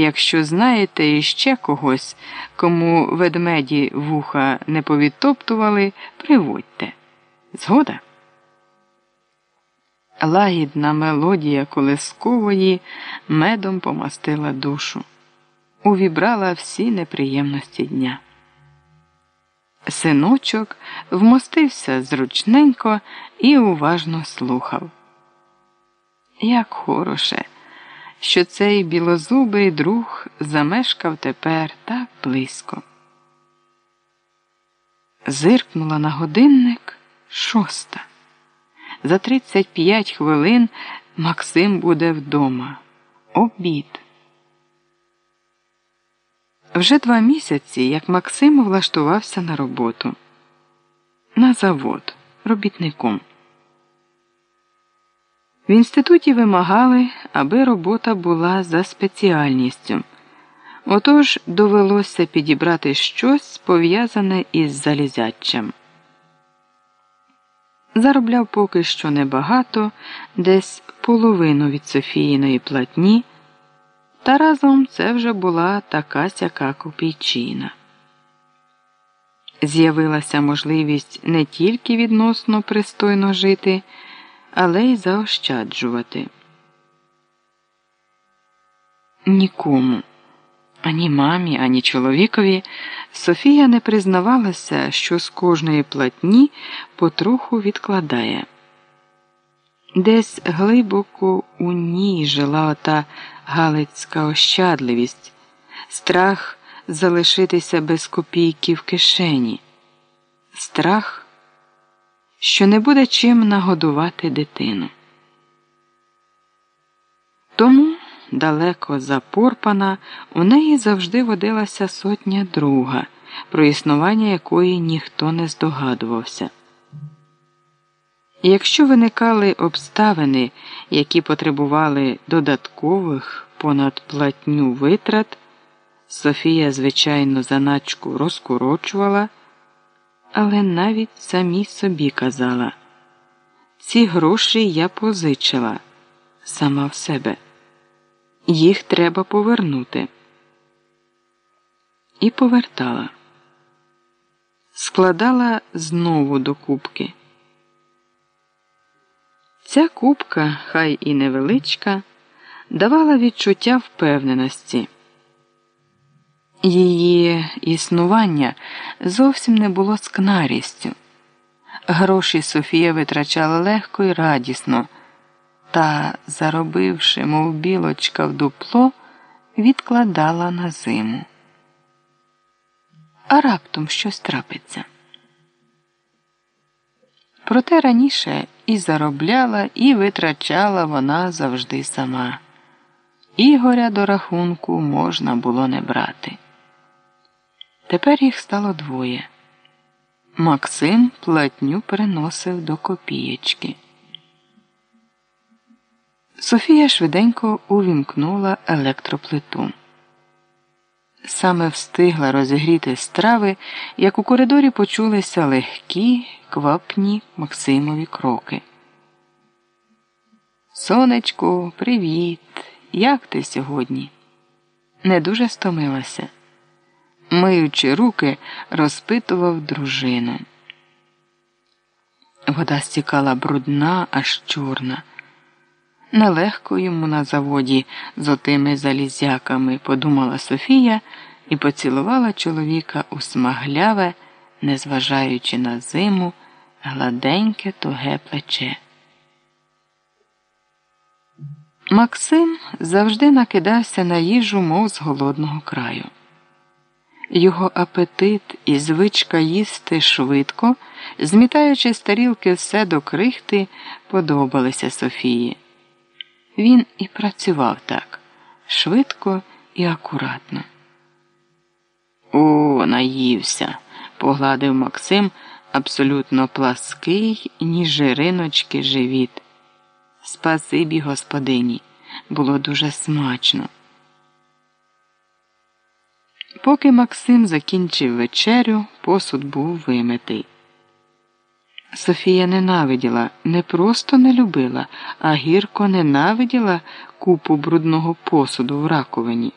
Якщо знаєте іще когось, кому ведмеді вуха не повідтоптували, приводьте. Згода? Лагідна мелодія колискової медом помастила душу, увібрала всі неприємності дня. Синочок вмостився зручненько і уважно слухав. Як хороше, що цей білозубий друг замешкав тепер так близько. Зиркнула на годинник шоста. За 35 хвилин Максим буде вдома. Обід. Вже два місяці, як Максим влаштувався на роботу. На завод робітником. В інституті вимагали, аби робота була за спеціальністю. Отож довелося підібрати щось пов'язане із залізячем. Заробляв поки що небагато, десь половину від Софіїної платні, та разом це вже була така сяка копійчина. З'явилася можливість не тільки відносно пристойно жити, але й заощаджувати. Нікому. Ані мамі, ані чоловікові Софія не признавалася, що з кожної платні потроху відкладає. Десь глибоко у ній жила ота галицька ощадливість, страх залишитися без копійки в кишені, страх, що не буде чим нагодувати дитину. Тому далеко запорпана, у неї завжди водилася сотня друга, про існування якої ніхто не здогадувався. Якщо виникали обставини, які потребували додаткових понад платню витрат, Софія, звичайно, заначку розкорочувала, але навіть самій собі казала ці гроші я позичила сама в себе. Їх треба повернути. І повертала, складала знову до кубки. Ця кубка, хай і невеличка, давала відчуття впевненості. Її існування зовсім не було скнарістю. Гроші Софія витрачала легко і радісно та, заробивши, мов білочка в дупло, відкладала на зиму. А раптом щось трапиться. Проте раніше і заробляла, і витрачала вона завжди сама. Ігоря до рахунку можна було не брати. Тепер їх стало двоє. Максим платню переносив до копієчки. Софія швиденько увімкнула електроплиту. Саме встигла розігріти страви, як у коридорі почулися легкі, квапні Максимові кроки. Сонечку, привіт! Як ти сьогодні? Не дуже стомилася. Миючи руки, розпитував дружину. Вода стікала брудна, аж чорна. Нелегко йому на заводі з отими залізяками, подумала Софія і поцілувала чоловіка у смагляве, незважаючи на зиму, гладеньке туге плече. Максим завжди накидався на їжу, мов з голодного краю. Його апетит і звичка їсти швидко, змітаючи з тарілки все до крихти, подобалися Софії. Він і працював так швидко і акуратно. О, наївся, погладив Максим абсолютно плаский, ніж жириночки живіт. Спасибі господині, було дуже смачно. Поки Максим закінчив вечерю, посуд був вимитий. Софія ненавиділа, не просто не любила, а гірко ненавиділа купу брудного посуду в раковині.